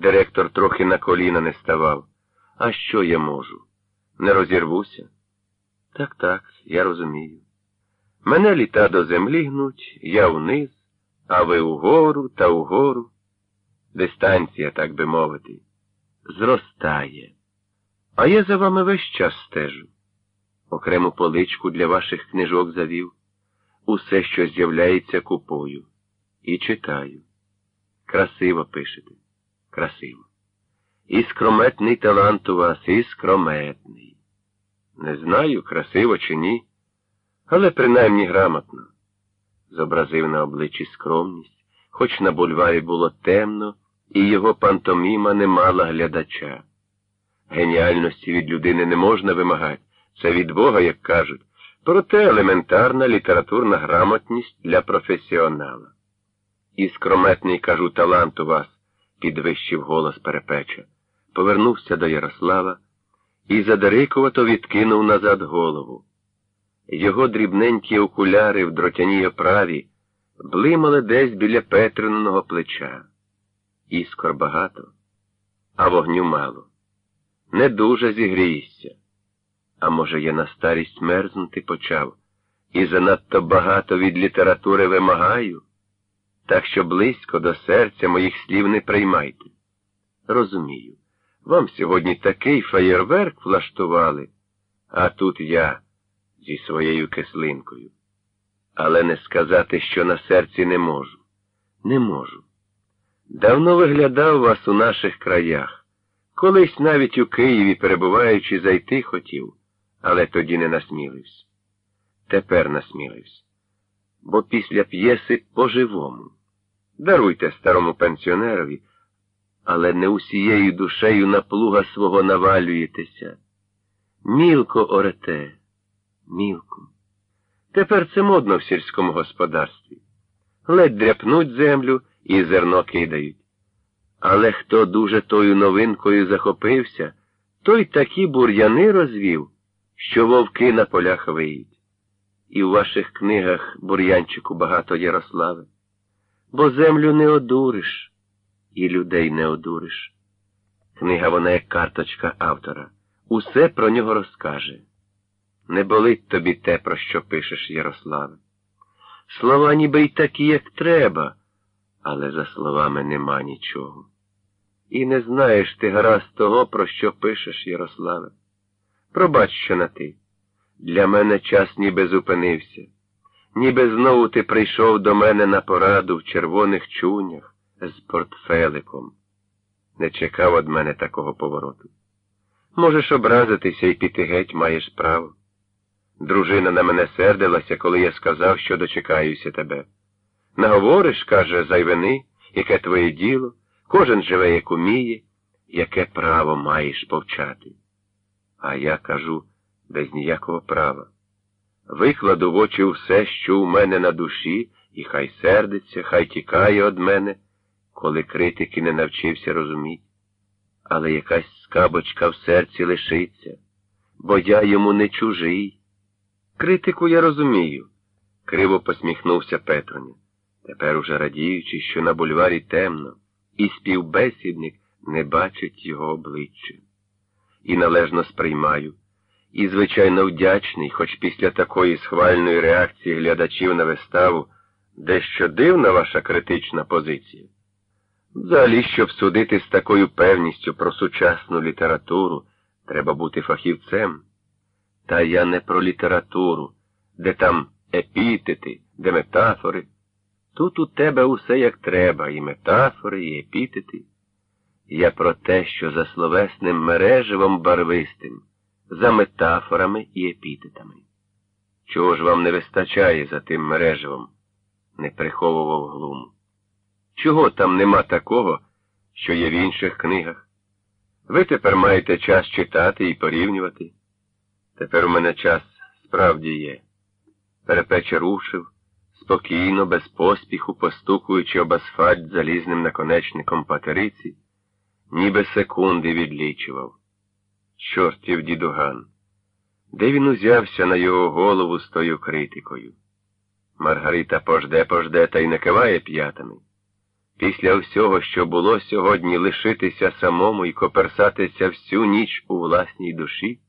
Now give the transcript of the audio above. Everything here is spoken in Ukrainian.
Директор трохи на коліна не ставав. А що я можу? Не розірвуся? Так, так, я розумію. Мене літа до землі гнуть, я вниз, а ви угору та угору. Дистанція, так би мовити, зростає. А я за вами весь час стежу. Окрему поличку для ваших книжок завів. Усе, що з'являється купою. І читаю. Красиво пишете. Красиво. І скрометний талант у вас, і скрометний. Не знаю, красиво чи ні, але принаймні грамотно. Зобразив на обличчі скромність, хоч на бульварі було темно, і його пантоміма не мала глядача. Геніальності від людини не можна вимагати, це від Бога, як кажуть, проте елементарна літературна грамотність для професіонала. І скрометний, кажу, талант у вас, підвищив голос перепеча, повернувся до Ярослава і задарикувато відкинув назад голову. Його дрібненькі окуляри в дротяній оправі блимали десь біля Петриного плеча. Іскор багато, а вогню мало. Не дуже зігрієшся. А може, я на старість мерзнути почав і занадто багато від літератури вимагаю, так що близько до серця моїх слів не приймайте. Розумію, вам сьогодні такий фаєрверк влаштували, а тут я зі своєю кислинкою. Але не сказати, що на серці не можу. Не можу. Давно виглядав вас у наших краях. Колись навіть у Києві, перебуваючи, зайти хотів, але тоді не насмілився. Тепер насмілився. Бо після п'єси по-живому. Даруйте старому пенсіонерові, але не усією душею на плуга свого навалюєтеся. Мілко орете, мілко. Тепер це модно в сільському господарстві. Ледь дряпнуть землю і зерно кидають. Але хто дуже тою новинкою захопився, той такі бур'яни розвів, що вовки на полях виють. І в ваших книгах бур'янчику багато Ярослави. Бо землю не одуриш, і людей не одуриш. Книга вона як карточка автора. Усе про нього розкаже. Не болить тобі те, про що пишеш, Ярославе. Слова ніби й такі, як треба, але за словами нема нічого. І не знаєш ти гаразд того, про що пишеш, Ярославе. Пробач, що на ти. Для мене час ніби зупинився, ніби знову ти прийшов до мене на пораду в червоних чунях з портфеликом. Не чекав від мене такого повороту. Можеш образитися і піти геть маєш право. Дружина на мене сердилася, коли я сказав, що дочекаюся тебе. Наговориш, каже, зайвини, яке твоє діло, кожен живе, як уміє, яке право маєш повчати. А я кажу без ніякого права. Викладу в очі все, що у мене на душі, і хай сердиться, хай тікає од мене, коли критики не навчився розуміти. Але якась скабочка в серці лишиться, бо я йому не чужий. Критику я розумію, криво посміхнувся Петроня, тепер уже радіючи, що на бульварі темно, і співбесідник не бачить його обличчя. І належно сприймаю, і, звичайно, вдячний, хоч після такої схвальної реакції глядачів на виставу дещо дивна ваша критична позиція. Взагалі, щоб судити з такою певністю про сучасну літературу, треба бути фахівцем. Та я не про літературу, де там епітети, де метафори. Тут у тебе усе як треба, і метафори, і епітети. Я про те, що за словесним мереживом барвистим, за метафорами і епітетами. Чого ж вам не вистачає за тим мереживом? не приховував глуму. Чого там нема такого, що є в інших книгах? Ви тепер маєте час читати і порівнювати. Тепер у мене час справді є. Перепече рушив, спокійно, без поспіху, постукуючи об асфальт залізним наконечником патериці, ніби секунди відлічував. Чортів дідуган. Де він узявся на його голову з тою критикою? Маргарита пожде, пожде та й не киває п'ятами. Після всього, що було сьогодні, лишитися самому і коперсатися всю ніч у власній душі?